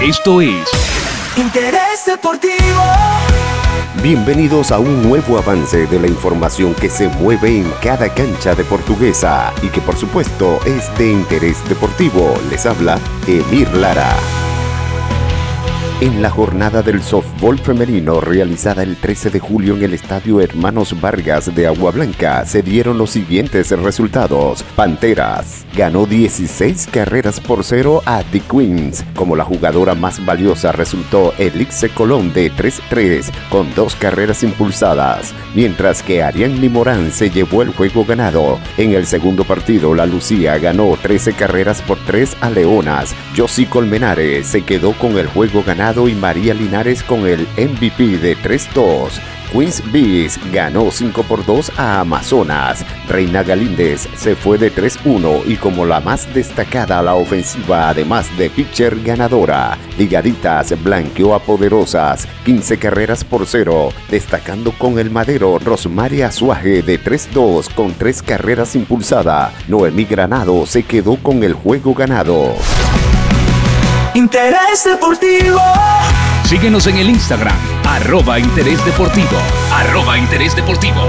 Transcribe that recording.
Esto es Interés Deportivo. Bienvenidos a un nuevo avance de la información que se mueve en cada cancha de portuguesa y que por supuesto es de interés deportivo. Les habla Emir Lara. En la jornada del softball femenino realizada el 13 de julio en el Estadio Hermanos Vargas de Agua Blanca se dieron los siguientes resultados. Panteras ganó 16 carreras por cero a The Queens. Como la jugadora más valiosa resultó Elixe Colón de 3-3 con dos carreras impulsadas, mientras que Ariadne Morán se llevó el juego ganado. En el segundo partido la Lucía ganó 13 carreras por 3 a Leonas. Josie Colmenares se quedó con el juego ganado y María Linares con el MVP de 3-2. Queens Bees ganó 5 por 2 a Amazonas. Reina Galíndez se fue de 3-1 y como la más destacada a la ofensiva, además de pitcher ganadora. Ligaditas blanqueó a Poderosas 15 carreras por 0, destacando con el madero Rosmaria Suaje de 3-2 con 3 carreras impulsada. Noemí Granado se quedó con el juego ganado. Interés Deportivo. Síguenos en el Instagram, arroba Interés Deportivo, arroba Interés Deportivo.